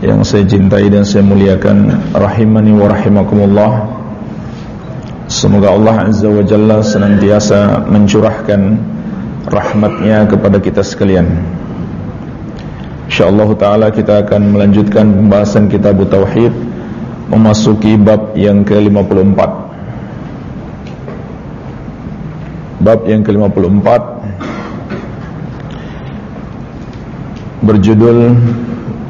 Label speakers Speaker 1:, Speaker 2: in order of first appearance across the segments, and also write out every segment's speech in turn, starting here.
Speaker 1: Yang saya cintai dan saya muliakan rahimani wa rahimakumullah. Semoga Allah azza wa jalla senantiasa mencurahkan rahmatnya kepada kita sekalian. Insyaallah taala kita akan melanjutkan pembahasan kitab tauhid memasuki bab yang ke-54 bab yang ke-54 berjudul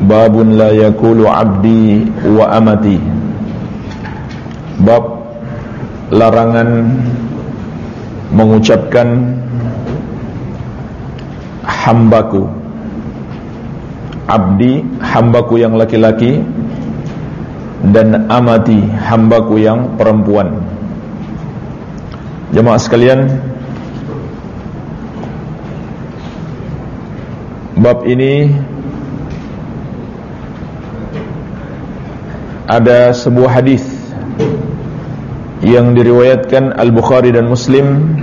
Speaker 1: Babun la yakulu abdi wa amati. Bab larangan mengucapkan hambaku. Abdi hambaku yang laki-laki dan amati hambaku yang perempuan. Jemaah sekalian Bab ini ada sebuah hadis yang diriwayatkan Al-Bukhari dan Muslim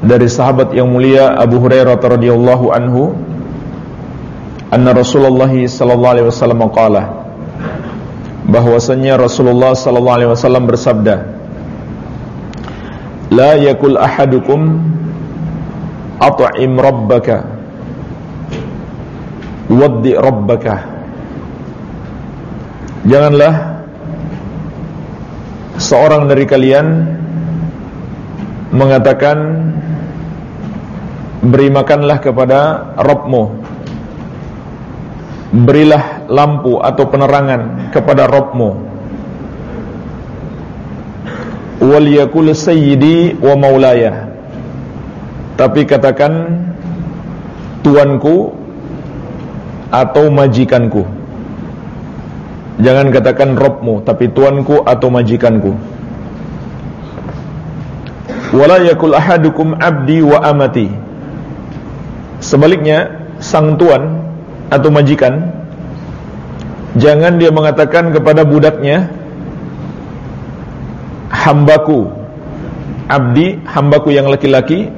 Speaker 1: dari sahabat yang mulia Abu Hurairah radhiyallahu anhu anna Rasulullah sallallahu alaihi wasallam qala bahwasanya Rasulullah sallallahu alaihi wasallam bersabda la yakul ahadukum at'im rabbaka waddi rabbaka Janganlah seorang dari kalian mengatakan beri makanlah kepada Rabbmu. Berilah lampu atau penerangan kepada Rabbmu. Wal yakul sayyidi wa maulaya tapi katakan tuanku atau majikanku Jangan katakan Robmu Tapi tuanku atau majikanku. Wala yakul ahadukum abdi wa amati. Sebaliknya Sang tuan atau majikan Jangan dia mengatakan kepada budaknya Hambaku Abdi, hambaku yang laki-laki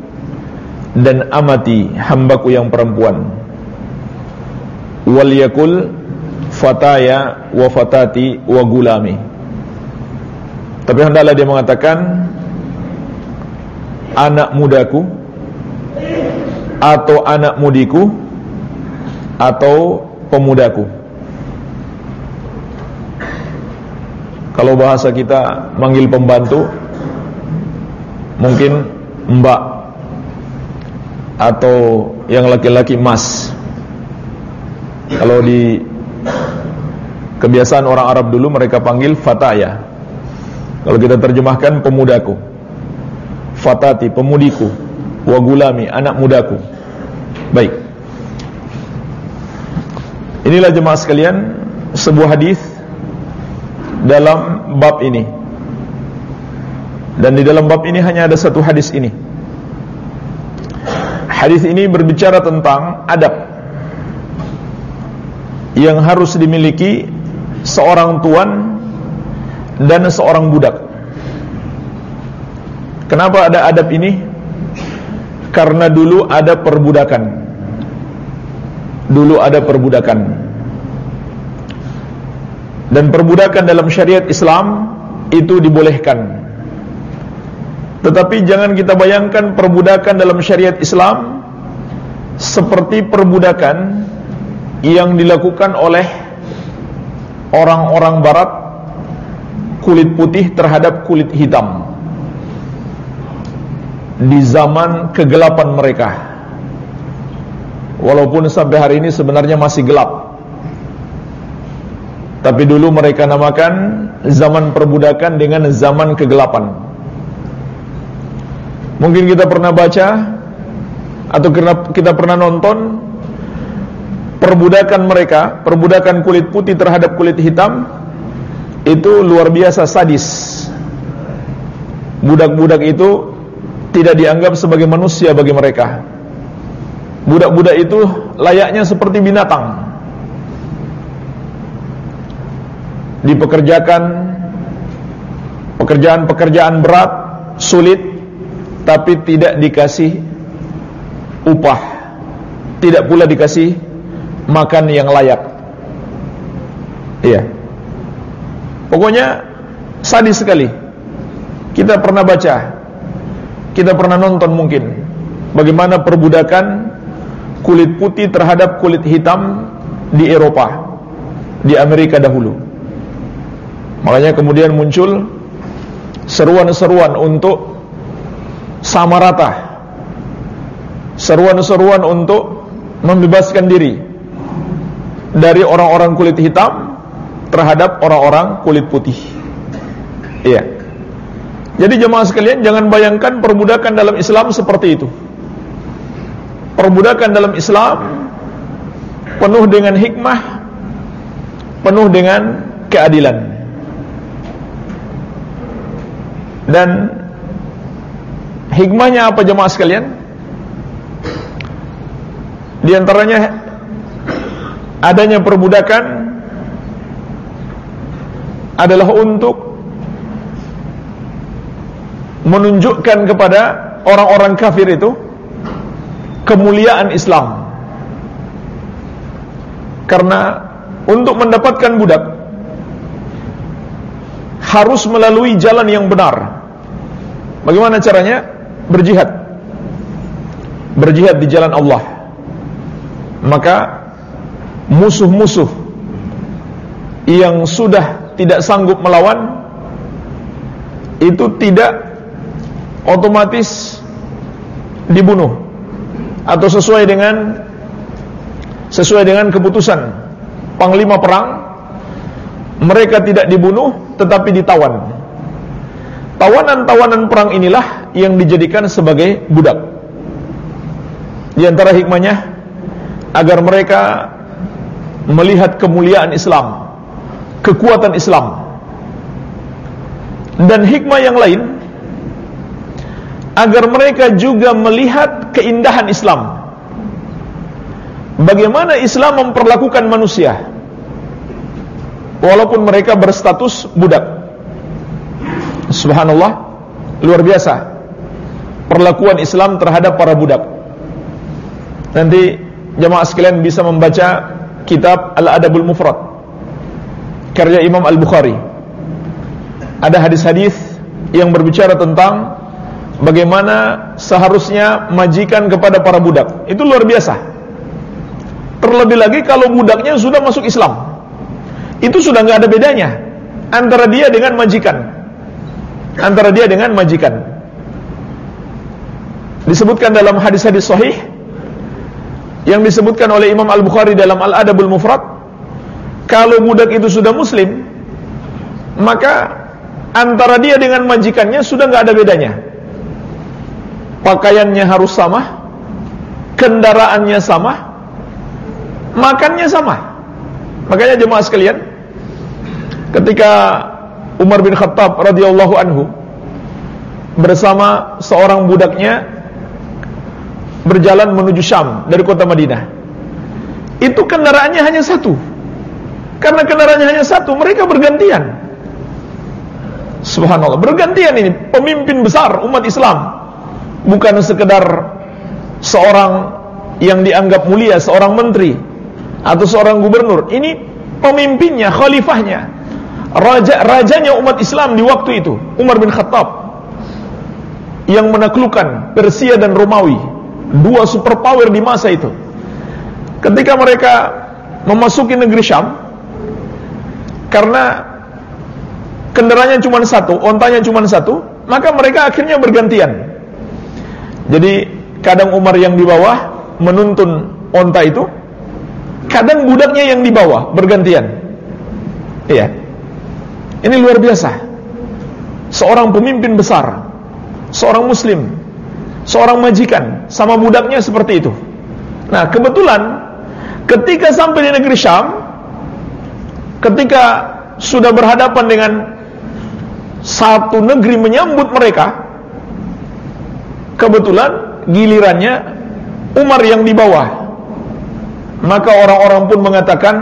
Speaker 1: Dan amati, hambaku yang perempuan. Wal yakul fataya wa fatati wa gulami. Tapi hendaklah dia mengatakan anak mudaku atau anak mudiku atau pemudaku. Kalau bahasa kita manggil pembantu mungkin mbak atau yang laki-laki mas. Kalau di Kebiasaan orang Arab dulu mereka panggil fataya. Kalau kita terjemahkan pemudaku. Fatati, pemudiku. Wagulami, anak mudaku. Baik. Inilah jemaah sekalian sebuah hadis dalam bab ini. Dan di dalam bab ini hanya ada satu hadis ini. Hadis ini berbicara tentang adab yang harus dimiliki seorang tuan dan seorang budak. Kenapa ada adab ini? Karena dulu ada perbudakan. Dulu ada perbudakan. Dan perbudakan dalam syariat Islam itu dibolehkan. Tetapi jangan kita bayangkan perbudakan dalam syariat Islam seperti perbudakan yang dilakukan oleh orang-orang barat kulit putih terhadap kulit hitam. Di zaman kegelapan mereka. Walaupun sampai hari ini sebenarnya masih gelap. Tapi dulu mereka namakan zaman perbudakan dengan zaman kegelapan. Mungkin kita pernah baca atau kita pernah nonton perbudakan mereka, perbudakan kulit putih terhadap kulit hitam itu luar biasa sadis. Budak-budak itu tidak dianggap sebagai manusia bagi mereka. Budak-budak itu layaknya seperti binatang. Dipekerjakan pekerjaan-pekerjaan berat, sulit, tapi tidak dikasih upah. Tidak pula dikasih makan yang layak. Iya. Pokoknya sadis sekali. Kita pernah baca, kita pernah nonton mungkin bagaimana perbudakan kulit putih terhadap kulit hitam di Eropa, di Amerika dahulu. Makanya kemudian muncul seruan-seruan untuk sama rata. Seruan-seruan untuk membebaskan diri dari orang-orang kulit hitam terhadap orang-orang kulit putih. Iya. Jadi jemaah sekalian jangan bayangkan perbudakan dalam Islam seperti itu. Perbudakan dalam Islam penuh dengan hikmah, penuh dengan keadilan. Dan hikmahnya apa jemaah sekalian? Di antaranya adanya perbudakan adalah untuk menunjukkan kepada orang-orang kafir itu kemuliaan Islam. Karena untuk mendapatkan budak harus melalui jalan yang benar. Bagaimana caranya? Berjihad. Berjihad di jalan Allah. Maka musuh-musuh yang sudah tidak sanggup melawan itu tidak otomatis dibunuh atau sesuai dengan sesuai dengan keputusan panglima perang mereka tidak dibunuh tetapi ditawan. Tawanan-tawanan perang inilah yang dijadikan sebagai budak. Di antara hikmahnya agar mereka melihat kemuliaan Islam kekuatan Islam. Dan hikmah yang lain agar mereka juga melihat keindahan Islam. Bagaimana Islam memperlakukan manusia walaupun mereka berstatus budak. Subhanallah, luar biasa perlakuan Islam terhadap para budak. Nanti jemaah sekalian bisa membaca kitab Al-Adabul Mufrad karya Imam Al-Bukhari. Ada hadis-hadis yang berbicara tentang bagaimana seharusnya majikan kepada para budak. Itu luar biasa. Terlebih lagi kalau budaknya sudah masuk Islam. Itu sudah nggak ada bedanya antara dia dengan majikan. Antara dia dengan majikan. Disebutkan dalam hadis-hadis sahih yang disebutkan oleh Imam Al-Bukhari dalam Al-Adabul Mufrad kalau budak itu sudah muslim, maka antara dia dengan majikannya sudah nggak ada bedanya. Pakaiannya harus sama, kendaraannya sama, makannya sama. Makanya jemaah sekalian, ketika Umar bin Khattab radhiyallahu anhu bersama seorang budaknya berjalan menuju Syam dari kota Madinah. Itu kendaraannya hanya satu karena kendaraannya hanya satu, mereka bergantian. Subhanallah, bergantian ini pemimpin besar umat Islam. Bukan sekedar seorang yang dianggap mulia, seorang menteri atau seorang gubernur. Ini pemimpinnya, khalifahnya, raja rajanya umat Islam di waktu itu, Umar bin Khattab yang menaklukkan Persia dan Romawi, dua superpower di masa itu. Ketika mereka memasuki negeri Syam, karena kendaraannya cuma satu, ontanya cuma satu, maka mereka akhirnya bergantian. Jadi kadang Umar yang di bawah menuntun onta itu, kadang budaknya yang di bawah bergantian. Iya. Ini luar biasa. Seorang pemimpin besar, seorang muslim, seorang majikan sama budaknya seperti itu. Nah, kebetulan Ketika sampai di negeri Syam, ketika sudah berhadapan dengan satu negeri menyambut mereka, kebetulan gilirannya Umar yang di bawah. Maka orang-orang pun mengatakan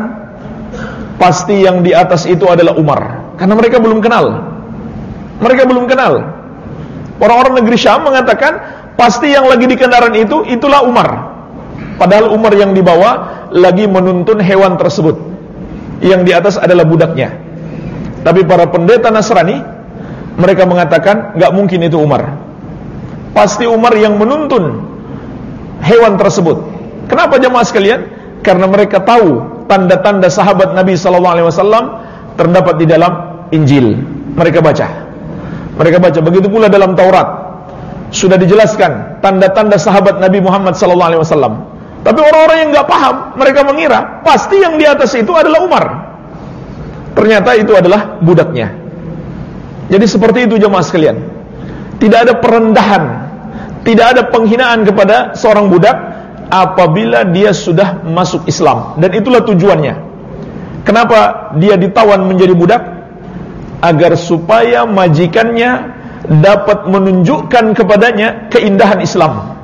Speaker 1: pasti yang di atas itu adalah Umar, karena mereka belum kenal. Mereka belum kenal. Orang-orang negeri Syam mengatakan pasti yang lagi di kendaraan itu itulah Umar. Padahal Umar yang di bawah lagi menuntun hewan tersebut. Yang di atas adalah budaknya. Tapi para pendeta Nasrani mereka mengatakan nggak mungkin itu Umar. Pasti Umar yang menuntun hewan tersebut. Kenapa jemaah sekalian? Karena mereka tahu tanda-tanda sahabat Nabi wasallam terdapat di dalam Injil. Mereka baca. Mereka baca begitu pula dalam Taurat sudah dijelaskan tanda-tanda sahabat Nabi Muhammad sallallahu alaihi wasallam. Tapi orang-orang yang nggak paham, mereka mengira pasti yang di atas itu adalah Umar. Ternyata itu adalah budaknya. Jadi seperti itu jemaah sekalian. Tidak ada perendahan, tidak ada penghinaan kepada seorang budak apabila dia sudah masuk Islam dan itulah tujuannya. Kenapa dia ditawan menjadi budak? Agar supaya majikannya dapat menunjukkan kepadanya keindahan Islam.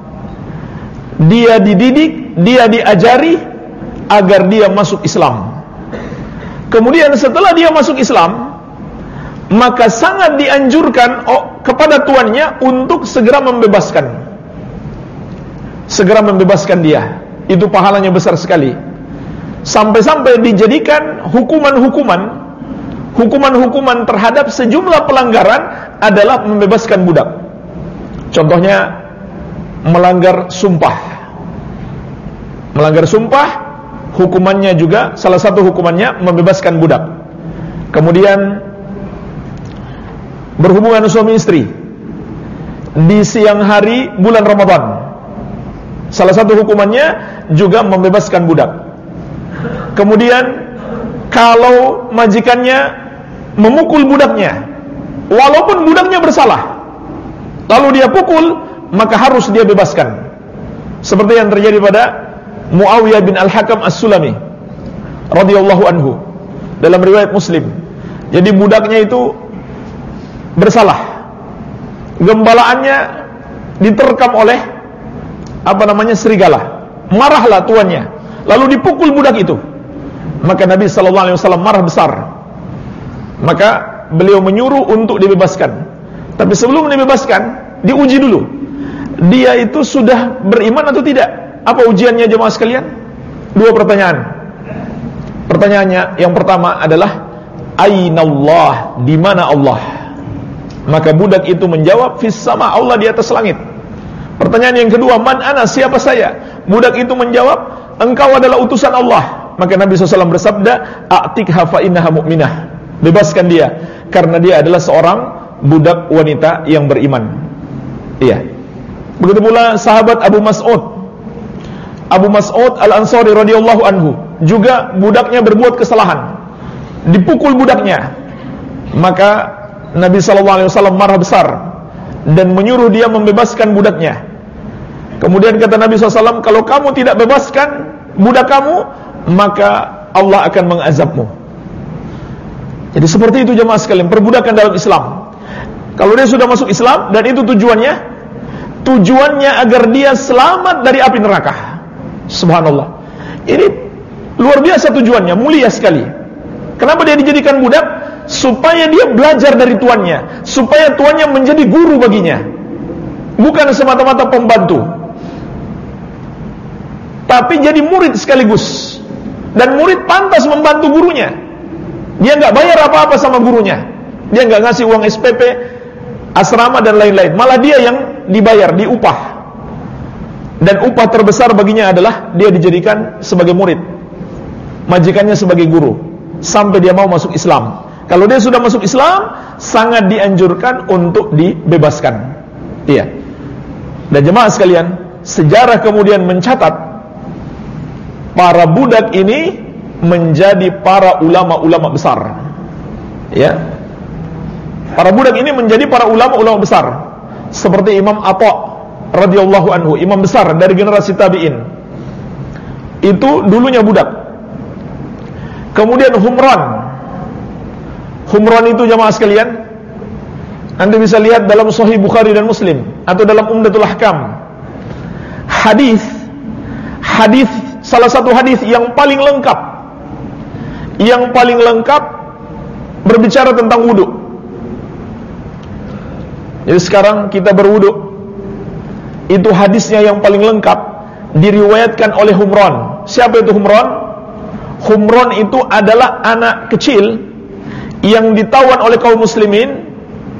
Speaker 1: Dia dididik, dia diajari agar dia masuk Islam. Kemudian setelah dia masuk Islam, maka sangat dianjurkan oh, kepada tuannya untuk segera membebaskan. Segera membebaskan dia. Itu pahalanya besar sekali. Sampai-sampai dijadikan hukuman-hukuman hukuman-hukuman terhadap sejumlah pelanggaran adalah membebaskan budak. Contohnya melanggar sumpah. Melanggar sumpah hukumannya juga salah satu hukumannya membebaskan budak. Kemudian berhubungan suami istri di siang hari bulan Ramadan. Salah satu hukumannya juga membebaskan budak. Kemudian kalau majikannya memukul budaknya walaupun budaknya bersalah lalu dia pukul maka harus dia bebaskan. Seperti yang terjadi pada Muawiyah bin Al-Hakam As-Sulami radhiyallahu anhu dalam riwayat Muslim. Jadi budaknya itu bersalah. Gembalaannya diterkam oleh apa namanya serigala. Marahlah tuannya. Lalu dipukul budak itu. Maka Nabi sallallahu alaihi wasallam marah besar. Maka beliau menyuruh untuk dibebaskan. Tapi sebelum dibebaskan, diuji dulu. Dia itu sudah beriman atau tidak? Apa ujiannya jemaah sekalian? Dua pertanyaan. Pertanyaannya yang pertama adalah Ainallah, di mana Allah? Maka budak itu menjawab fis sama Allah di atas langit. Pertanyaan yang kedua, man ana? Siapa saya? Budak itu menjawab, engkau adalah utusan Allah. Maka Nabi SAW bersabda, "A'tikha fa innaha mu'minah." Bebaskan dia karena dia adalah seorang budak wanita yang beriman. Iya. Begitu pula sahabat Abu Mas'ud. Abu Mas'ud Al-Ansari radhiyallahu anhu juga budaknya berbuat kesalahan. Dipukul budaknya. Maka Nabi sallallahu alaihi wasallam marah besar dan menyuruh dia membebaskan budaknya. Kemudian kata Nabi SAW, kalau kamu tidak bebaskan budak kamu, maka Allah akan mengazabmu. Jadi seperti itu jemaah sekalian, perbudakan dalam Islam. Kalau dia sudah masuk Islam dan itu tujuannya, tujuannya agar dia selamat dari api neraka. Subhanallah. Ini luar biasa tujuannya, mulia sekali. Kenapa dia dijadikan budak? Supaya dia belajar dari tuannya, supaya tuannya menjadi guru baginya. Bukan semata-mata pembantu. Tapi jadi murid sekaligus. Dan murid pantas membantu gurunya. Dia nggak bayar apa-apa sama gurunya. Dia nggak ngasih uang SPP, asrama dan lain-lain. Malah dia yang dibayar, diupah. Dan upah terbesar baginya adalah dia dijadikan sebagai murid. Majikannya sebagai guru sampai dia mau masuk Islam. Kalau dia sudah masuk Islam, sangat dianjurkan untuk dibebaskan. Iya. Dan jemaah sekalian, sejarah kemudian mencatat para budak ini menjadi para ulama-ulama besar. Ya. Para budak ini menjadi para ulama-ulama besar. Seperti Imam Atha radhiyallahu anhu, imam besar dari generasi tabi'in. Itu dulunya budak. Kemudian Humran. Humran itu jamaah sekalian. Anda bisa lihat dalam Sahih Bukhari dan Muslim atau dalam Umdatul Ahkam. Hadis hadis salah satu hadis yang paling lengkap yang paling lengkap berbicara tentang wudhu. Jadi sekarang kita berwudhu itu hadisnya yang paling lengkap diriwayatkan oleh Humron. Siapa itu Humron? Humron itu adalah anak kecil yang ditawan oleh kaum muslimin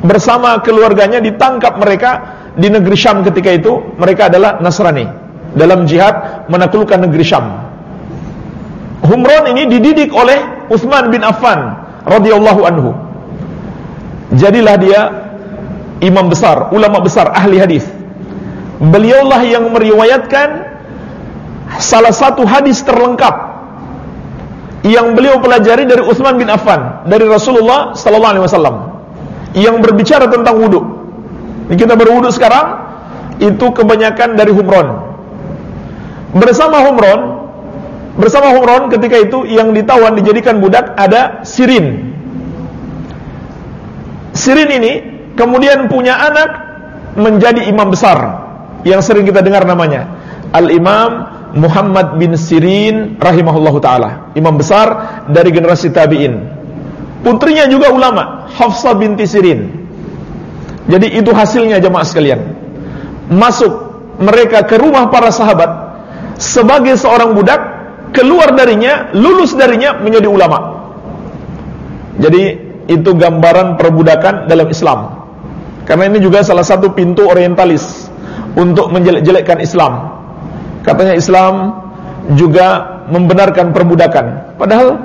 Speaker 1: bersama keluarganya ditangkap mereka di negeri Syam ketika itu mereka adalah Nasrani dalam jihad menaklukkan negeri Syam. Humron ini dididik oleh Uthman bin Affan radhiyallahu anhu. Jadilah dia imam besar, ulama besar, ahli hadis beliaulah yang meriwayatkan salah satu hadis terlengkap yang beliau pelajari dari Utsman bin Affan dari Rasulullah sallallahu alaihi wasallam yang berbicara tentang wudu. Kita berwudu sekarang itu kebanyakan dari Humron. Bersama Humron, bersama Humron ketika itu yang ditawan dijadikan budak ada Sirin. Sirin ini kemudian punya anak menjadi imam besar yang sering kita dengar namanya Al-Imam Muhammad bin Sirin rahimahullahu taala, imam besar dari generasi tabi'in. Putrinya juga ulama, Hafsah binti Sirin. Jadi itu hasilnya jemaah sekalian. Masuk mereka ke rumah para sahabat sebagai seorang budak, keluar darinya, lulus darinya menjadi ulama. Jadi itu gambaran perbudakan dalam Islam. Karena ini juga salah satu pintu orientalis untuk menjelek-jelekkan Islam. Katanya Islam juga membenarkan perbudakan. Padahal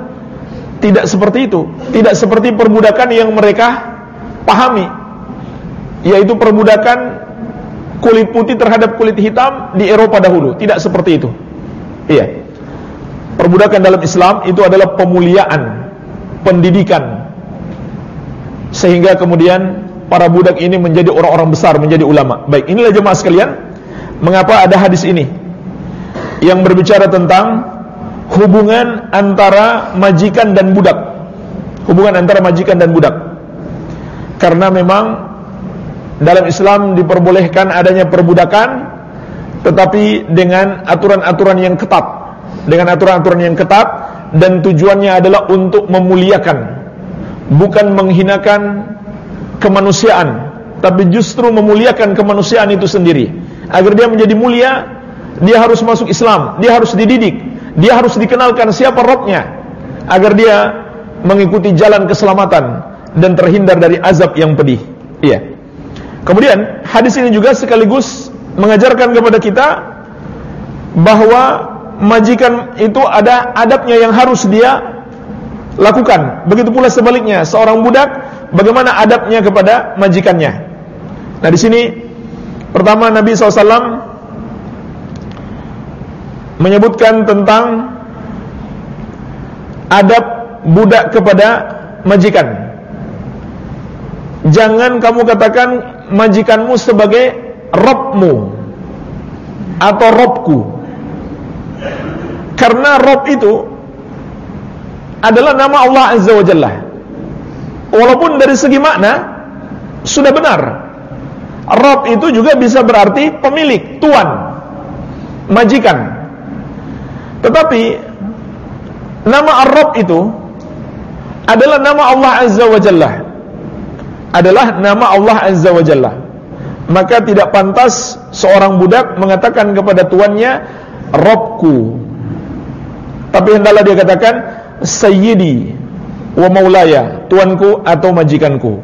Speaker 1: tidak seperti itu. Tidak seperti perbudakan yang mereka pahami. Yaitu perbudakan kulit putih terhadap kulit hitam di Eropa dahulu. Tidak seperti itu. Iya. Perbudakan dalam Islam itu adalah pemuliaan, pendidikan. Sehingga kemudian para budak ini menjadi orang-orang besar, menjadi ulama. Baik, inilah jemaah sekalian, mengapa ada hadis ini yang berbicara tentang hubungan antara majikan dan budak. Hubungan antara majikan dan budak. Karena memang dalam Islam diperbolehkan adanya perbudakan tetapi dengan aturan-aturan yang ketat. Dengan aturan-aturan yang ketat dan tujuannya adalah untuk memuliakan bukan menghinakan kemanusiaan tapi justru memuliakan kemanusiaan itu sendiri. Agar dia menjadi mulia dia harus masuk Islam dia harus dididik dia harus dikenalkan siapa Robnya agar dia mengikuti jalan keselamatan dan terhindar dari azab yang pedih. Iya. Kemudian hadis ini juga sekaligus mengajarkan kepada kita bahwa majikan itu ada adabnya yang harus dia lakukan begitu pula sebaliknya seorang budak bagaimana adabnya kepada majikannya. Nah di sini pertama Nabi SAW menyebutkan tentang adab budak kepada majikan. Jangan kamu katakan majikanmu sebagai robmu atau robku. Karena rob itu adalah nama Allah Azza wa Jalla. Walaupun dari segi makna sudah benar. Rob itu juga bisa berarti pemilik, tuan, majikan. Tetapi nama Ar-Rabb itu adalah nama Allah Azza wa Jalla. Adalah nama Allah Azza wa Jalla. Maka tidak pantas seorang budak mengatakan kepada tuannya Robku. Tapi hendaklah dia katakan Sayyidi wa maulaya, tuanku atau majikanku.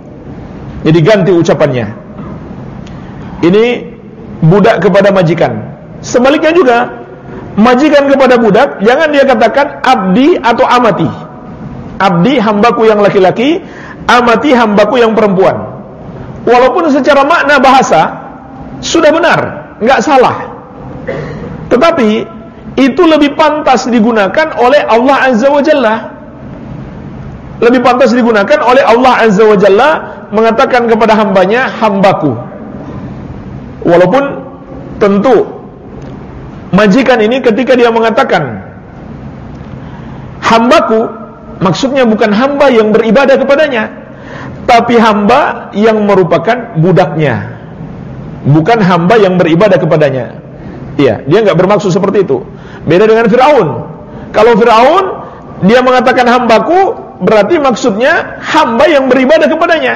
Speaker 1: Jadi ganti ucapannya. Ini budak kepada majikan. Sebaliknya juga, majikan kepada budak, jangan dia katakan abdi atau amati. Abdi hambaku yang laki-laki, amati hambaku yang perempuan. Walaupun secara makna bahasa sudah benar, nggak salah. Tetapi itu lebih pantas digunakan oleh Allah Azza wa Jalla lebih pantas digunakan oleh Allah Azza wa Jalla mengatakan kepada hambanya hambaku walaupun tentu majikan ini ketika dia mengatakan Hambaku maksudnya bukan hamba yang beribadah kepadanya, tapi hamba yang merupakan budaknya. Bukan hamba yang beribadah kepadanya. Iya, dia nggak bermaksud seperti itu. Beda dengan Firaun. Kalau Firaun dia mengatakan hambaku, berarti maksudnya hamba yang beribadah kepadanya.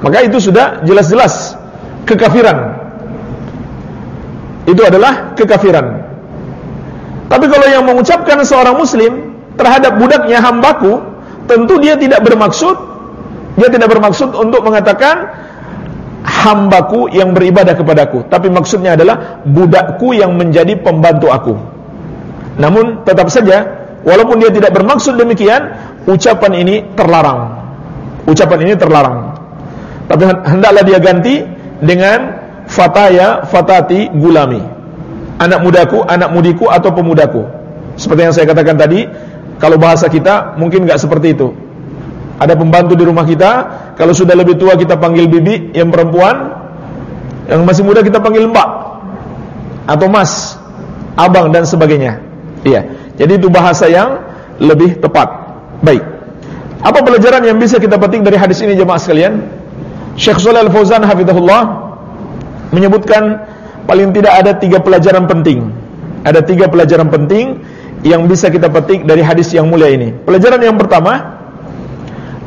Speaker 1: Maka itu sudah jelas-jelas kekafiran. Itu adalah kekafiran. Tapi kalau yang mengucapkan seorang muslim terhadap budaknya hambaku, tentu dia tidak bermaksud dia tidak bermaksud untuk mengatakan hambaku yang beribadah kepadaku Tapi maksudnya adalah budakku yang menjadi pembantu aku Namun tetap saja Walaupun dia tidak bermaksud demikian Ucapan ini terlarang. Ucapan ini terlarang. Tapi hendaklah dia ganti dengan Fataya, fatati, gulami. Anak mudaku, anak mudiku atau pemudaku. Seperti yang saya katakan tadi Kalau bahasa kita mungkin nggak seperti itu. Ada pembantu di rumah kita, kalau sudah lebih tua kita panggil bibi, yang perempuan, yang masih muda kita panggil mbak atau mas, abang dan sebagainya. Iya. Jadi itu bahasa yang lebih tepat. Baik. Apa pelajaran yang bisa kita petik dari hadis ini jemaah sekalian? Syekh Shalal Al-Fauzan hafizahullah menyebutkan paling tidak ada tiga pelajaran penting. Ada tiga pelajaran penting yang bisa kita petik dari hadis yang mulia ini. Pelajaran yang pertama,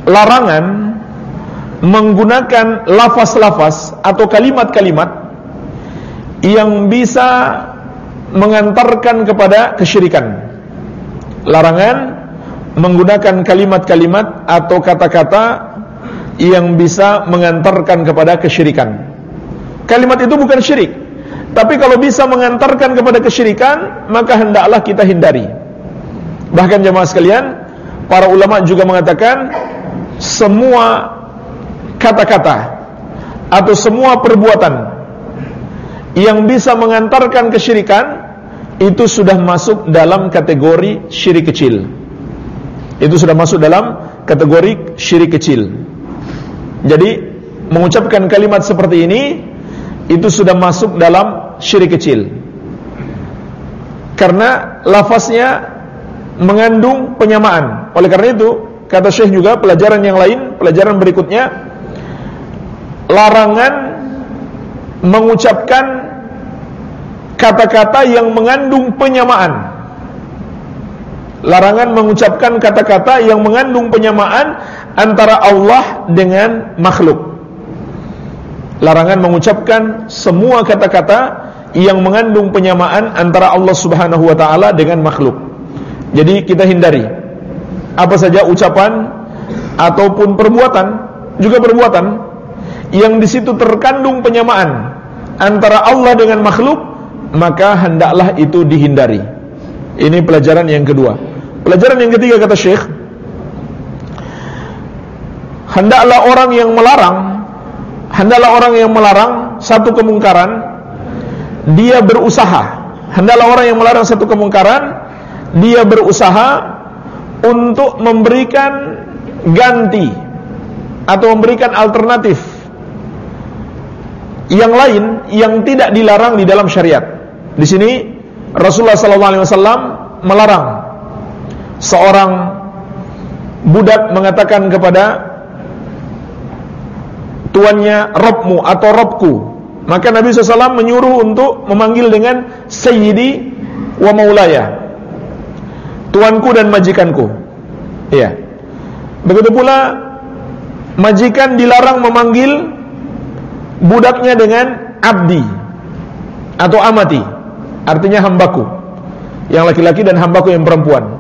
Speaker 1: larangan menggunakan lafaz-lafaz atau kalimat-kalimat yang bisa mengantarkan kepada kesyirikan. Larangan menggunakan kalimat-kalimat atau kata-kata yang bisa mengantarkan kepada kesyirikan. Kalimat itu bukan syirik, tapi kalau bisa mengantarkan kepada kesyirikan, maka hendaklah kita hindari. Bahkan jemaah sekalian, para ulama juga mengatakan semua kata-kata atau semua perbuatan yang bisa mengantarkan kesyirikan itu sudah masuk dalam kategori syirik kecil. Itu sudah masuk dalam kategori syirik kecil. Jadi mengucapkan kalimat seperti ini itu sudah masuk dalam syirik kecil. Karena lafaznya mengandung penyamaan. Oleh karena itu, Kata Syekh juga pelajaran yang lain, pelajaran berikutnya larangan mengucapkan kata-kata yang mengandung penyamaan. Larangan mengucapkan kata-kata yang mengandung penyamaan antara Allah dengan makhluk. Larangan mengucapkan semua kata-kata yang mengandung penyamaan antara Allah Subhanahu wa taala dengan makhluk. Jadi kita hindari apa saja ucapan ataupun perbuatan juga perbuatan yang di situ terkandung penyamaan antara Allah dengan makhluk maka hendaklah itu dihindari. Ini pelajaran yang kedua. Pelajaran yang ketiga kata Syekh hendaklah orang yang melarang hendaklah orang yang melarang satu kemungkaran dia berusaha hendaklah orang yang melarang satu kemungkaran dia berusaha untuk memberikan ganti atau memberikan alternatif yang lain yang tidak dilarang di dalam syariat. Di sini Rasulullah SAW melarang seorang budak mengatakan kepada tuannya Robmu atau Robku. Maka Nabi SAW menyuruh untuk memanggil dengan Sayyidi wa Maulaya tuanku dan majikanku. Iya. Begitu pula majikan dilarang memanggil budaknya dengan abdi atau amati. Artinya hambaku. Yang laki-laki dan hambaku yang perempuan.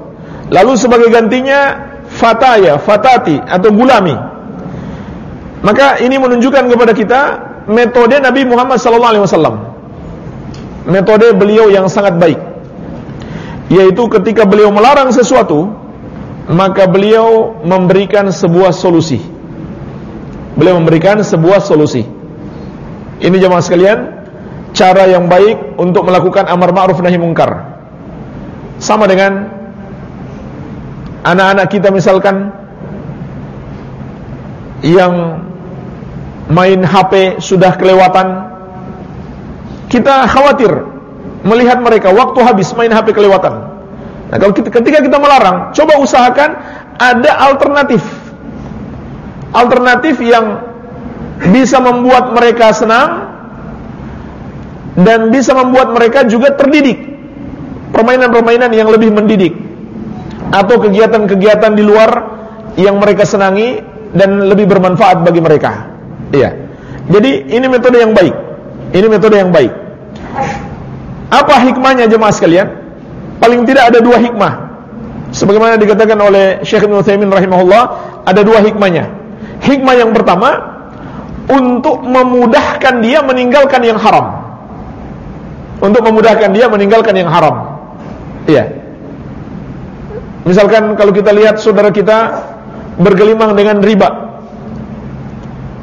Speaker 1: Lalu sebagai gantinya fataya, fatati atau gulami. Maka ini menunjukkan kepada kita metode Nabi Muhammad SAW. Metode beliau yang sangat baik yaitu ketika beliau melarang sesuatu maka beliau memberikan sebuah solusi beliau memberikan sebuah solusi ini jemaah sekalian cara yang baik untuk melakukan amar ma'ruf nahi mungkar sama dengan anak-anak kita misalkan yang main HP sudah kelewatan kita khawatir melihat mereka waktu habis main HP kelewatan. Nah, kalau kita, ketika kita melarang, coba usahakan ada alternatif. Alternatif yang bisa membuat mereka senang dan bisa membuat mereka juga terdidik. Permainan-permainan yang lebih mendidik atau kegiatan-kegiatan di luar yang mereka senangi dan lebih bermanfaat bagi mereka. Iya. Jadi ini metode yang baik. Ini metode yang baik. Apa hikmahnya jemaah sekalian? Paling tidak ada dua hikmah. Sebagaimana dikatakan oleh Syekh Ibnu Utsaimin rahimahullah, ada dua hikmahnya. Hikmah yang pertama untuk memudahkan dia meninggalkan yang haram. Untuk memudahkan dia meninggalkan yang haram. Iya. Misalkan kalau kita lihat saudara kita bergelimang dengan riba.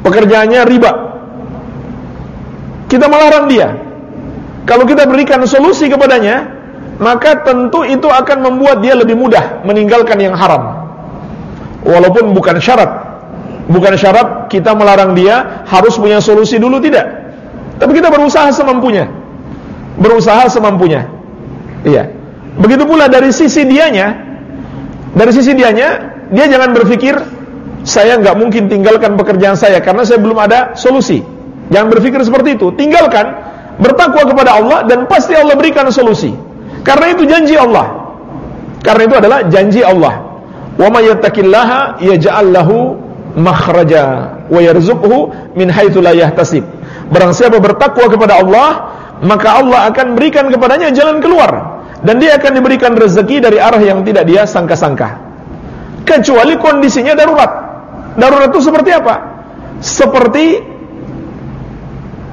Speaker 1: Pekerjaannya riba. Kita melarang dia. Kalau kita berikan solusi kepadanya, maka tentu itu akan membuat dia lebih mudah meninggalkan yang haram. Walaupun bukan syarat. Bukan syarat kita melarang dia harus punya solusi dulu tidak. Tapi kita berusaha semampunya. Berusaha semampunya. Iya. Begitu pula dari sisi dianya, dari sisi dianya, dia jangan berpikir saya nggak mungkin tinggalkan pekerjaan saya karena saya belum ada solusi. Jangan berpikir seperti itu. Tinggalkan bertakwa kepada Allah dan pasti Allah berikan solusi. Karena itu janji Allah. Karena itu adalah janji Allah. Wa may yattaqillaha yaj'al lahu makhraja wa yarzuqhu min haitsu la yahtasib. Barang siapa bertakwa kepada Allah, maka Allah akan berikan kepadanya jalan keluar dan dia akan diberikan rezeki dari arah yang tidak dia sangka-sangka. Kecuali kondisinya darurat. Darurat itu seperti apa? Seperti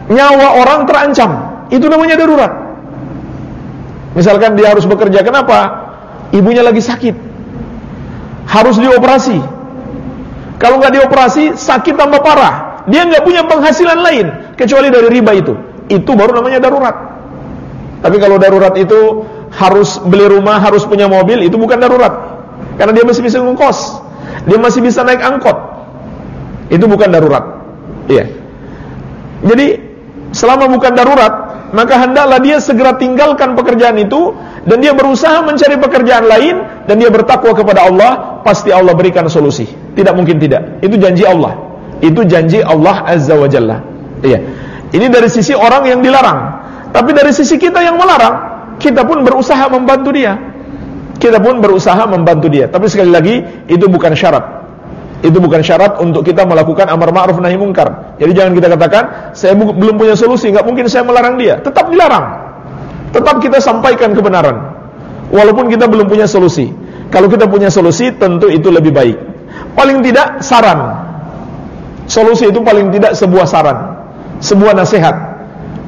Speaker 1: nyawa orang terancam. Itu namanya darurat. Misalkan dia harus bekerja, kenapa? Ibunya lagi sakit. Harus dioperasi. Kalau nggak dioperasi, sakit tambah parah. Dia nggak punya penghasilan lain kecuali dari riba itu. Itu baru namanya darurat. Tapi kalau darurat itu harus beli rumah, harus punya mobil, itu bukan darurat. Karena dia masih bisa ngongkos. Dia masih bisa naik angkot. Itu bukan darurat. Iya. Jadi selama bukan darurat, maka hendaklah dia segera tinggalkan pekerjaan itu dan dia berusaha mencari pekerjaan lain dan dia bertakwa kepada Allah, pasti Allah berikan solusi. Tidak mungkin tidak. Itu janji Allah. Itu janji Allah Azza wa Jalla. Iya. Ini dari sisi orang yang dilarang. Tapi dari sisi kita yang melarang, kita pun berusaha membantu dia. Kita pun berusaha membantu dia. Tapi sekali lagi, itu bukan syarat itu bukan syarat untuk kita melakukan amar ma'ruf nahi mungkar. Jadi jangan kita katakan saya belum punya solusi, nggak mungkin saya melarang dia. Tetap dilarang. Tetap kita sampaikan kebenaran. Walaupun kita belum punya solusi. Kalau kita punya solusi, tentu itu lebih baik. Paling tidak saran. Solusi itu paling tidak sebuah saran, sebuah nasihat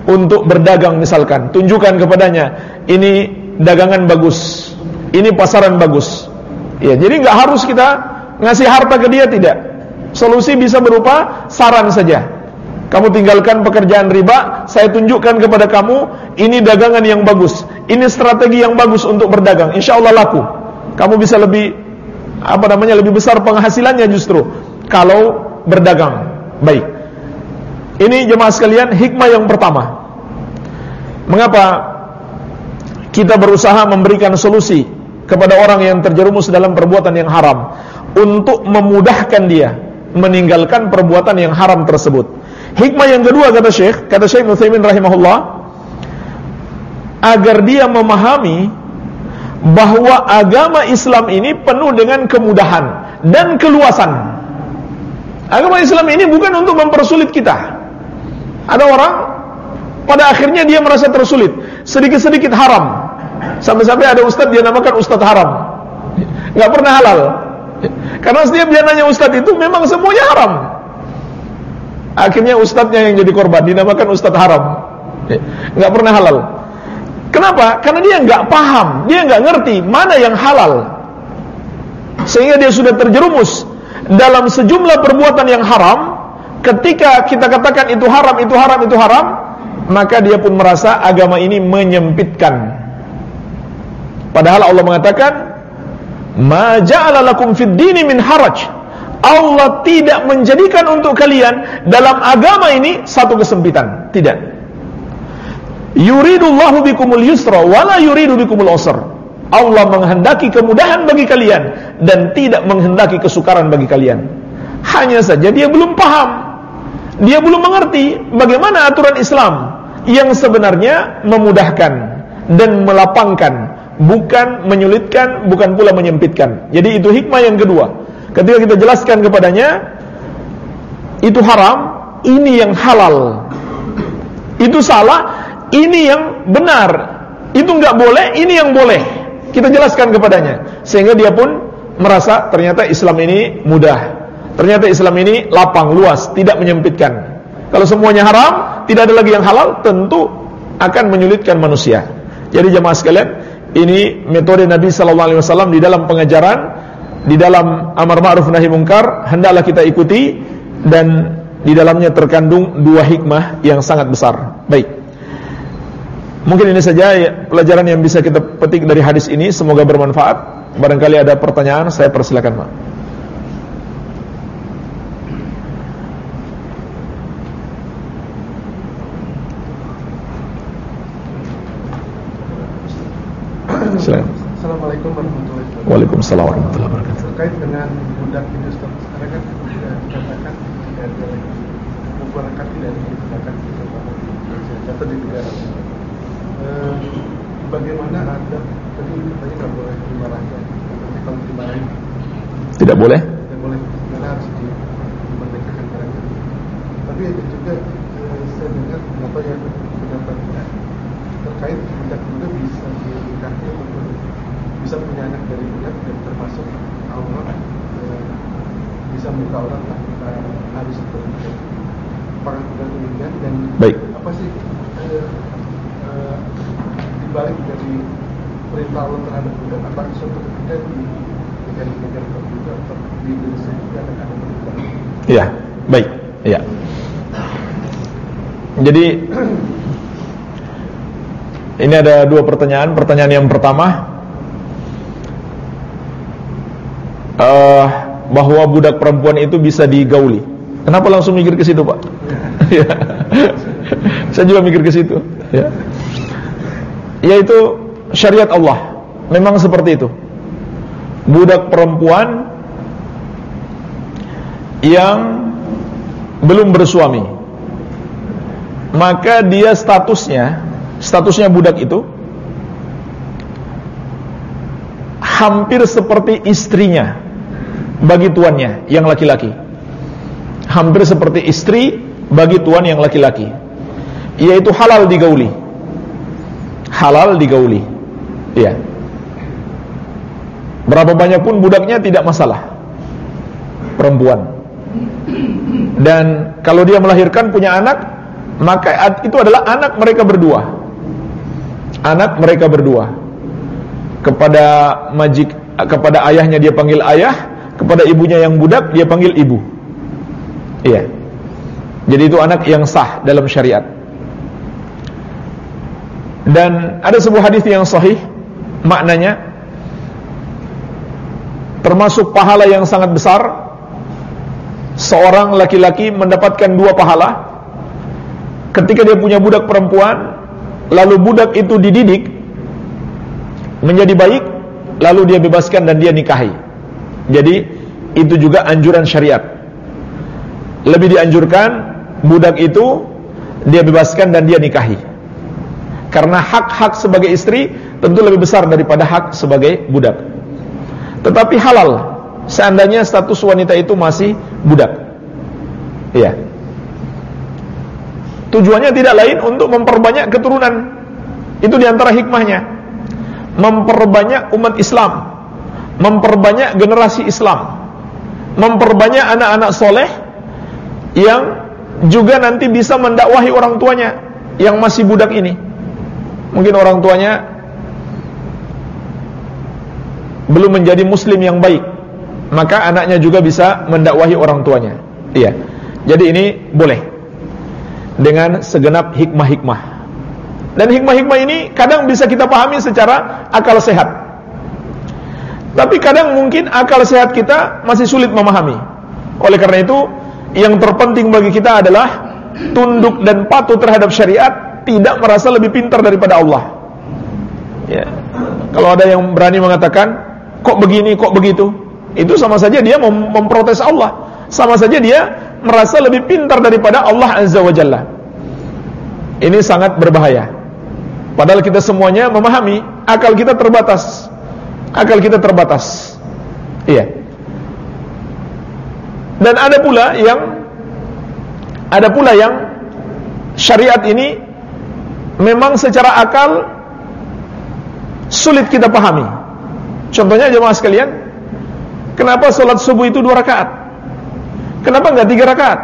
Speaker 1: untuk berdagang misalkan. Tunjukkan kepadanya, ini dagangan bagus, ini pasaran bagus. Ya, jadi nggak harus kita ngasih harta ke dia tidak. Solusi bisa berupa saran saja. Kamu tinggalkan pekerjaan riba, saya tunjukkan kepada kamu ini dagangan yang bagus, ini strategi yang bagus untuk berdagang. Insya Allah laku. Kamu bisa lebih apa namanya lebih besar penghasilannya justru kalau berdagang. Baik. Ini jemaah sekalian hikmah yang pertama. Mengapa kita berusaha memberikan solusi kepada orang yang terjerumus dalam perbuatan yang haram? untuk memudahkan dia meninggalkan perbuatan yang haram tersebut. Hikmah yang kedua kata Syekh, kata Syekh Nuthaimin rahimahullah, agar dia memahami bahwa agama Islam ini penuh dengan kemudahan dan keluasan. Agama Islam ini bukan untuk mempersulit kita. Ada orang pada akhirnya dia merasa tersulit, sedikit-sedikit haram. Sampai-sampai ada ustadz dia namakan ustadz haram. Gak pernah halal. Karena setiap dia nanya ustadz itu memang semuanya haram. Akhirnya ustadznya yang jadi korban dinamakan ustadz haram. Nggak pernah halal. Kenapa? Karena dia nggak paham, dia nggak ngerti mana yang halal. Sehingga dia sudah terjerumus dalam sejumlah perbuatan yang haram. Ketika kita katakan itu haram, itu haram, itu haram, maka dia pun merasa agama ini menyempitkan. Padahal Allah mengatakan Ma ja'ala lakum fid dini min haraj. Allah tidak menjadikan untuk kalian dalam agama ini satu kesempitan, tidak. Yuridullahu bikumul yusra wala yuridu bikumul usra. Allah menghendaki kemudahan bagi kalian dan tidak menghendaki kesukaran bagi kalian. Hanya saja dia belum paham. Dia belum mengerti bagaimana aturan Islam yang sebenarnya memudahkan dan melapangkan, bukan menyulitkan, bukan pula menyempitkan. Jadi itu hikmah yang kedua. Ketika kita jelaskan kepadanya itu haram, ini yang halal. Itu salah, ini yang benar. Itu enggak boleh, ini yang boleh. Kita jelaskan kepadanya sehingga dia pun merasa ternyata Islam ini mudah. Ternyata Islam ini lapang, luas, tidak menyempitkan. Kalau semuanya haram, tidak ada lagi yang halal, tentu akan menyulitkan manusia. Jadi jemaah sekalian, ini metode Nabi sallallahu alaihi wasallam di dalam pengajaran, di dalam amar ma'ruf nahi mungkar, hendaklah kita ikuti dan di dalamnya terkandung dua hikmah yang sangat besar. Baik. Mungkin ini saja ya, pelajaran yang bisa kita petik dari hadis ini. Semoga bermanfaat. Barangkali ada pertanyaan, saya persilakan, Pak.
Speaker 2: Assalamualaikum warahmatullahi wabarakatuh.
Speaker 1: Waalaikumsalam warahmatullahi wabarakatuh.
Speaker 2: Terkait dengan budak Ustaz, sekarang kan sudah dikatakan dari masyarakat tidak dikatakan atau di negara Eh, bagaimana ada tadi katanya nggak boleh dimarahi kalau dimarahi
Speaker 1: tidak boleh?
Speaker 2: tidak boleh karena harus dimerdekakan tapi ada juga eh, saya dengar apa yang pendapatnya terkait budak juga bisa dinikahi untuk bisa punya anak dari budak dan termasuk aurat eh, bisa muka orang tanpa harus apakah budak demikian dan
Speaker 1: Baik.
Speaker 2: apa sih eh, Eh, dibalik dari perintah Allah terhadap budak apakah suatu ketika di negara-negara tertentu atau di Indonesia juga akan ada perintah
Speaker 1: Iya, baik. Iya. Jadi ini ada dua pertanyaan. Pertanyaan yang pertama uh, bahwa budak perempuan itu bisa digauli. Kenapa langsung mikir ke situ, Pak? Iya. Saya juga mikir ke situ, ya yaitu syariat Allah. Memang seperti itu. Budak perempuan yang belum bersuami. Maka dia statusnya, statusnya budak itu hampir seperti istrinya bagi tuannya yang laki-laki. Hampir seperti istri bagi tuan yang laki-laki. Yaitu halal digauli halal digauli. Iya. Berapa banyak pun budaknya tidak masalah. Perempuan. Dan kalau dia melahirkan punya anak, maka itu adalah anak mereka berdua. Anak mereka berdua. Kepada majik kepada ayahnya dia panggil ayah, kepada ibunya yang budak dia panggil ibu. Iya. Jadi itu anak yang sah dalam syariat. Dan ada sebuah hadis yang sahih maknanya termasuk pahala yang sangat besar seorang laki-laki mendapatkan dua pahala ketika dia punya budak perempuan lalu budak itu dididik menjadi baik lalu dia bebaskan dan dia nikahi jadi itu juga anjuran syariat lebih dianjurkan budak itu dia bebaskan dan dia nikahi karena hak-hak sebagai istri tentu lebih besar daripada hak sebagai budak. Tetapi halal seandainya status wanita itu masih budak. Iya. Tujuannya tidak lain untuk memperbanyak keturunan. Itu di antara hikmahnya. Memperbanyak umat Islam. Memperbanyak generasi Islam. Memperbanyak anak-anak soleh yang juga nanti bisa mendakwahi orang tuanya yang masih budak ini. Mungkin orang tuanya belum menjadi muslim yang baik Maka anaknya juga bisa mendakwahi orang tuanya Iya Jadi ini boleh Dengan segenap hikmah-hikmah Dan hikmah-hikmah ini kadang bisa kita pahami secara akal sehat Tapi kadang mungkin akal sehat kita masih sulit memahami Oleh karena itu Yang terpenting bagi kita adalah Tunduk dan patuh terhadap syariat tidak merasa lebih pintar daripada Allah. Ya. Kalau ada yang berani mengatakan kok begini, kok begitu, itu sama saja dia mem memprotes Allah. Sama saja dia merasa lebih pintar daripada Allah Azza wa Jalla. Ini sangat berbahaya. Padahal kita semuanya memahami akal kita terbatas. Akal kita terbatas. Iya. Dan ada pula yang ada pula yang syariat ini memang secara akal sulit kita pahami. Contohnya jemaah sekalian, kenapa sholat subuh itu dua rakaat? Kenapa enggak tiga rakaat?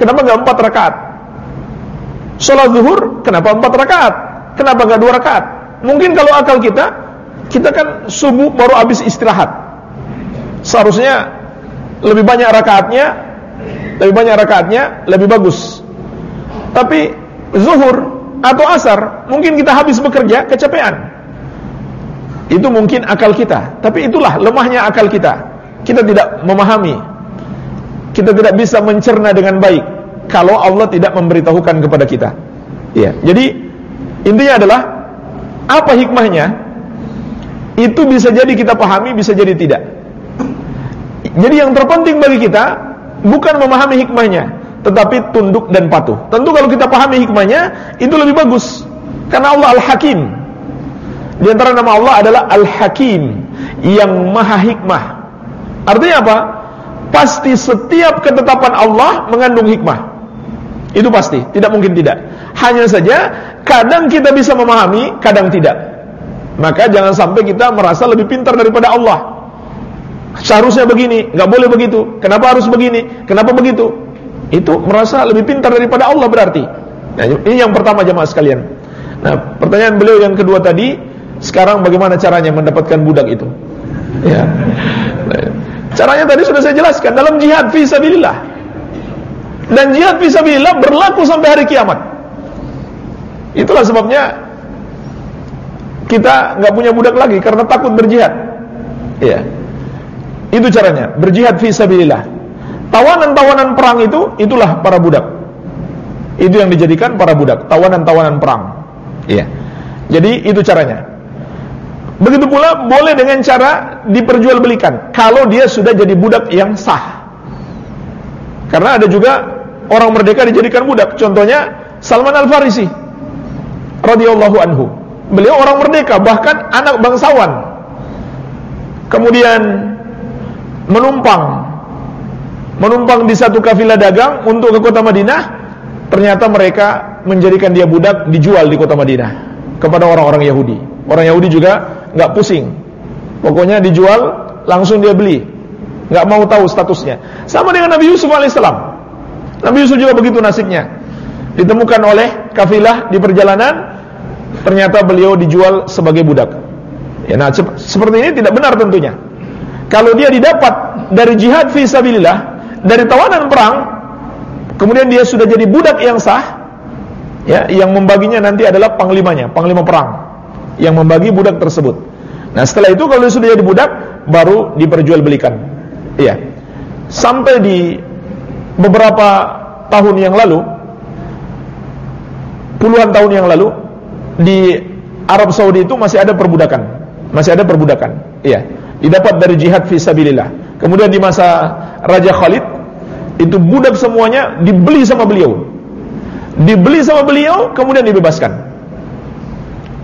Speaker 1: Kenapa enggak empat rakaat? Sholat zuhur, kenapa empat rakaat? Kenapa enggak dua rakaat? Mungkin kalau akal kita, kita kan subuh baru habis istirahat. Seharusnya lebih banyak rakaatnya, lebih banyak rakaatnya, lebih bagus. Tapi zuhur atau asar, mungkin kita habis bekerja, kecapean. Itu mungkin akal kita. Tapi itulah lemahnya akal kita. Kita tidak memahami. Kita tidak bisa mencerna dengan baik kalau Allah tidak memberitahukan kepada kita. Ya. Jadi intinya adalah apa hikmahnya? Itu bisa jadi kita pahami, bisa jadi tidak. Jadi yang terpenting bagi kita bukan memahami hikmahnya, tetapi tunduk dan patuh. Tentu kalau kita pahami hikmahnya, itu lebih bagus. Karena Allah Al-Hakim. Di antara nama Allah adalah Al-Hakim yang maha hikmah. Artinya apa? Pasti setiap ketetapan Allah mengandung hikmah. Itu pasti, tidak mungkin tidak. Hanya saja kadang kita bisa memahami, kadang tidak. Maka jangan sampai kita merasa lebih pintar daripada Allah. Seharusnya begini, nggak boleh begitu. Kenapa harus begini? Kenapa begitu? Itu merasa lebih pintar daripada Allah berarti. Nah, ini yang pertama jemaah sekalian. Nah, pertanyaan beliau yang kedua tadi, sekarang bagaimana caranya mendapatkan budak itu? Ya. Caranya tadi sudah saya jelaskan dalam jihad fi sabilillah. Dan jihad fi sabilillah berlaku sampai hari kiamat. Itulah sebabnya kita nggak punya budak lagi karena takut berjihad. Iya. Itu caranya, berjihad fi sabilillah. Tawanan-tawanan perang itu itulah para budak. Itu yang dijadikan para budak, tawanan-tawanan perang. Iya. Jadi itu caranya. Begitu pula boleh dengan cara diperjualbelikan kalau dia sudah jadi budak yang sah. Karena ada juga orang merdeka dijadikan budak. Contohnya Salman Al-Farisi radhiyallahu anhu. Beliau orang merdeka, bahkan anak bangsawan. Kemudian menumpang menumpang di satu kafilah dagang untuk ke kota Madinah, ternyata mereka menjadikan dia budak dijual di kota Madinah kepada orang-orang Yahudi. Orang Yahudi juga nggak pusing. Pokoknya dijual langsung dia beli, nggak mau tahu statusnya. Sama dengan Nabi Yusuf alaihissalam. Nabi Yusuf juga begitu nasibnya. Ditemukan oleh kafilah di perjalanan, ternyata beliau dijual sebagai budak. Ya, nah seperti ini tidak benar tentunya. Kalau dia didapat dari jihad fi sabilillah, dari tawanan perang, kemudian dia sudah jadi budak yang sah, ya, yang membaginya nanti adalah panglimanya, panglima perang yang membagi budak tersebut. Nah setelah itu kalau sudah jadi budak baru diperjualbelikan. Iya. Sampai di beberapa tahun yang lalu, puluhan tahun yang lalu di Arab Saudi itu masih ada perbudakan, masih ada perbudakan. Iya. Didapat dari jihad fisabilillah. Kemudian di masa Raja Khalid itu budak semuanya dibeli sama beliau. Dibeli sama beliau kemudian dibebaskan.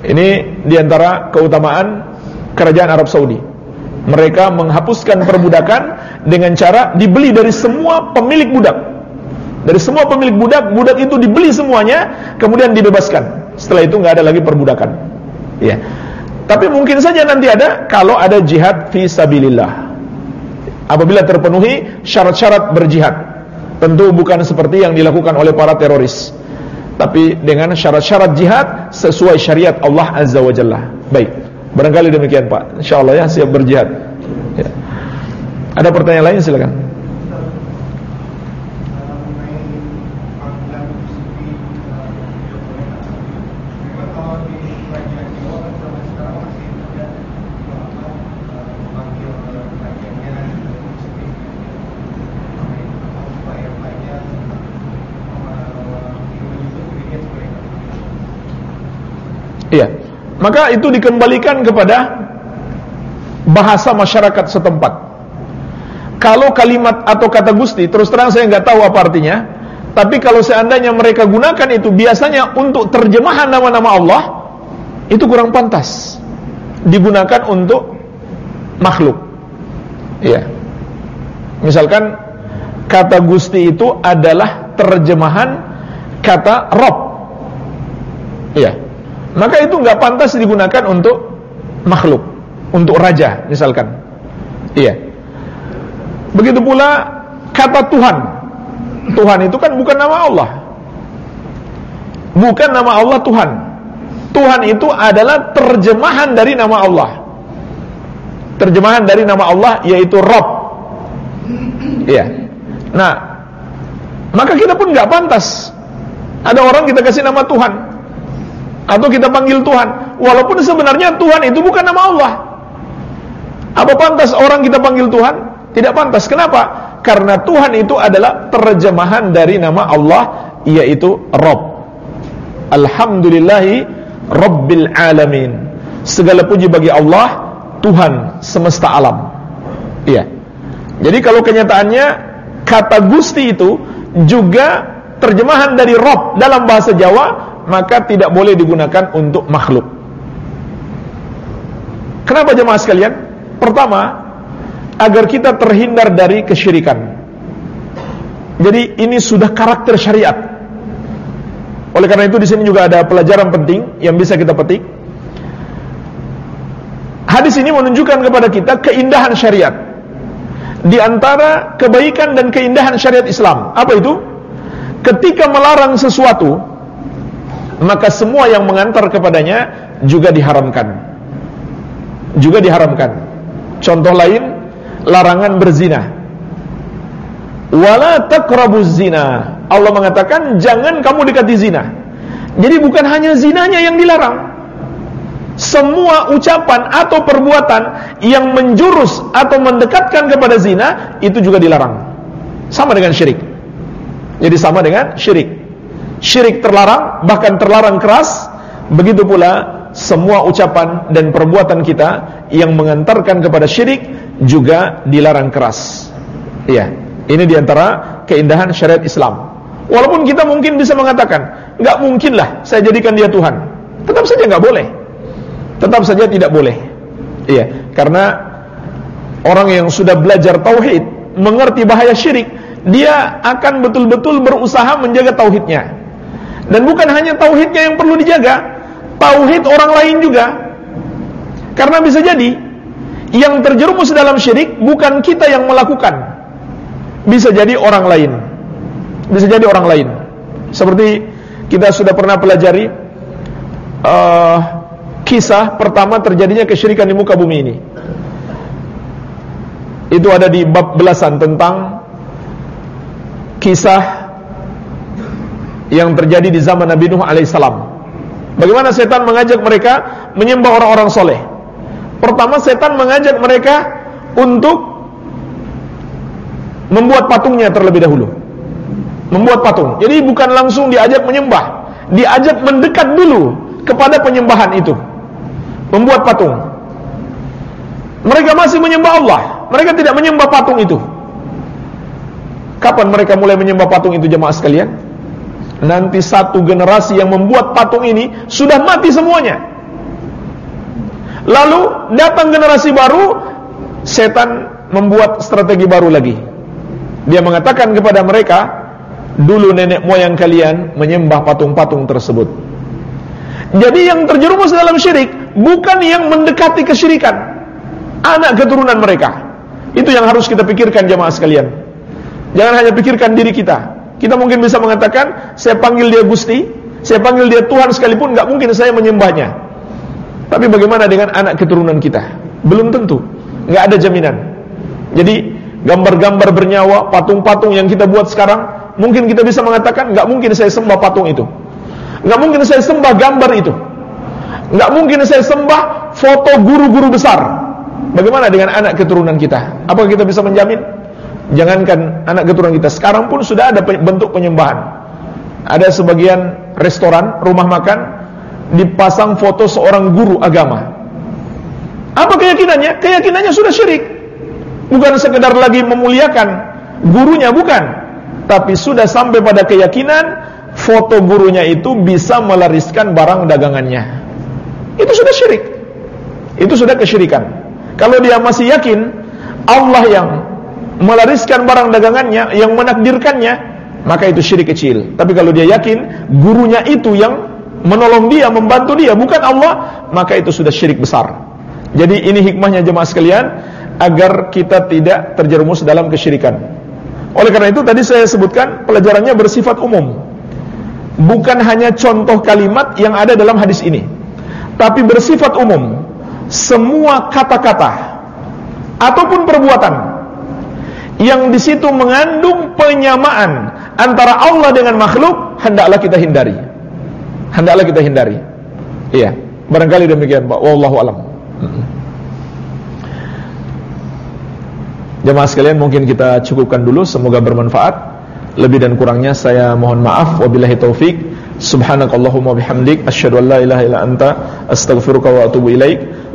Speaker 1: Ini di antara keutamaan kerajaan Arab Saudi. Mereka menghapuskan perbudakan dengan cara dibeli dari semua pemilik budak. Dari semua pemilik budak, budak itu dibeli semuanya, kemudian dibebaskan. Setelah itu nggak ada lagi perbudakan. Ya. Tapi mungkin saja nanti ada kalau ada jihad fi sabilillah. Apabila terpenuhi syarat-syarat berjihad. Tentu bukan seperti yang dilakukan oleh para teroris tapi dengan syarat-syarat jihad sesuai syariat Allah Azza wa Jalla. Baik. Barangkali demikian Pak. Insyaallah ya siap berjihad. Ya. Ada pertanyaan lain silakan. Iya. Maka itu dikembalikan kepada bahasa masyarakat setempat. Kalau kalimat atau kata Gusti, terus terang saya nggak tahu apa artinya. Tapi kalau seandainya mereka gunakan itu biasanya untuk terjemahan nama-nama Allah, itu kurang pantas digunakan untuk makhluk. Iya. Misalkan kata Gusti itu adalah terjemahan kata Rob. Iya. Maka itu nggak pantas digunakan untuk makhluk, untuk raja misalkan. Iya. Begitu pula kata Tuhan. Tuhan itu kan bukan nama Allah. Bukan nama Allah Tuhan. Tuhan itu adalah terjemahan dari nama Allah. Terjemahan dari nama Allah yaitu Rob. Iya. Nah, maka kita pun nggak pantas. Ada orang kita kasih nama Tuhan atau kita panggil Tuhan, walaupun sebenarnya Tuhan itu bukan nama Allah. Apa pantas orang kita panggil Tuhan? Tidak pantas. Kenapa? Karena Tuhan itu adalah terjemahan dari nama Allah yaitu Rob. Alhamdulillahi Rabbil Alamin. Segala puji bagi Allah, Tuhan semesta alam. Iya. Jadi kalau kenyataannya kata Gusti itu juga terjemahan dari Rob dalam bahasa Jawa maka tidak boleh digunakan untuk makhluk. Kenapa jemaah sekalian? Pertama, agar kita terhindar dari kesyirikan. Jadi ini sudah karakter syariat. Oleh karena itu di sini juga ada pelajaran penting yang bisa kita petik. Hadis ini menunjukkan kepada kita keindahan syariat. Di antara kebaikan dan keindahan syariat Islam. Apa itu? Ketika melarang sesuatu, maka semua yang mengantar kepadanya juga diharamkan. Juga diharamkan. Contoh lain, larangan berzina. Wala taqrabuz zina. Allah mengatakan jangan kamu dekati zina. Jadi bukan hanya zinanya yang dilarang. Semua ucapan atau perbuatan yang menjurus atau mendekatkan kepada zina itu juga dilarang. Sama dengan syirik. Jadi sama dengan syirik. Syirik terlarang, bahkan terlarang keras. Begitu pula semua ucapan dan perbuatan kita yang mengantarkan kepada syirik juga dilarang keras. Iya, ini di antara keindahan syariat Islam. Walaupun kita mungkin bisa mengatakan, nggak mungkinlah saya jadikan dia Tuhan. Tetap saja nggak boleh. Tetap saja tidak boleh. Iya, karena orang yang sudah belajar tauhid, mengerti bahaya syirik, dia akan betul-betul berusaha menjaga tauhidnya. Dan bukan hanya tauhidnya yang perlu dijaga, tauhid orang lain juga. Karena bisa jadi yang terjerumus dalam syirik bukan kita yang melakukan. Bisa jadi orang lain. Bisa jadi orang lain. Seperti kita sudah pernah pelajari uh, kisah pertama terjadinya kesyirikan di muka bumi ini. Itu ada di bab belasan tentang kisah yang terjadi di zaman Nabi Nuh alaihissalam. Bagaimana setan mengajak mereka menyembah orang-orang soleh. Pertama setan mengajak mereka untuk membuat patungnya terlebih dahulu. Membuat patung. Jadi bukan langsung diajak menyembah, diajak mendekat dulu kepada penyembahan itu. Membuat patung. Mereka masih menyembah Allah. Mereka tidak menyembah patung itu. Kapan mereka mulai menyembah patung itu jemaah sekalian? Nanti satu generasi yang membuat patung ini sudah mati semuanya. Lalu datang generasi baru, setan membuat strategi baru lagi. Dia mengatakan kepada mereka, dulu nenek moyang kalian menyembah patung-patung tersebut. Jadi yang terjerumus dalam syirik bukan yang mendekati kesyirikan, anak keturunan mereka. Itu yang harus kita pikirkan jemaah sekalian. Jangan hanya pikirkan diri kita. Kita mungkin bisa mengatakan, saya panggil dia Gusti, saya panggil dia Tuhan sekalipun, nggak mungkin saya menyembahnya. Tapi bagaimana dengan anak keturunan kita? Belum tentu, nggak ada jaminan. Jadi gambar-gambar bernyawa, patung-patung yang kita buat sekarang, mungkin kita bisa mengatakan, nggak mungkin saya sembah patung itu, nggak mungkin saya sembah gambar itu, nggak mungkin saya sembah foto guru-guru besar. Bagaimana dengan anak keturunan kita? Apakah kita bisa menjamin? Jangankan anak keturunan kita, sekarang pun sudah ada bentuk penyembahan. Ada sebagian restoran, rumah makan dipasang foto seorang guru agama. Apa keyakinannya? Keyakinannya sudah syirik. Bukan sekedar lagi memuliakan gurunya, bukan. Tapi sudah sampai pada keyakinan foto gurunya itu bisa melariskan barang dagangannya. Itu sudah syirik. Itu sudah kesyirikan. Kalau dia masih yakin Allah yang melariskan barang dagangannya, yang menakdirkannya, maka itu syirik kecil. Tapi kalau dia yakin gurunya itu yang menolong dia, membantu dia, bukan Allah, maka itu sudah syirik besar. Jadi ini hikmahnya jemaah sekalian agar kita tidak terjerumus dalam kesyirikan. Oleh karena itu tadi saya sebutkan pelajarannya bersifat umum. Bukan hanya contoh kalimat yang ada dalam hadis ini, tapi bersifat umum. Semua kata-kata ataupun perbuatan yang di situ mengandung penyamaan antara Allah dengan makhluk hendaklah kita hindari. Hendaklah kita hindari. Iya, barangkali demikian Pak. Wallahu alam. Jemaah sekalian mungkin kita cukupkan dulu semoga bermanfaat. Lebih dan kurangnya saya mohon maaf wabillahi taufik. Subhanakallahumma bihamdik asyhadu an la ilaha illa anta astaghfiruka wa atubu ilaik.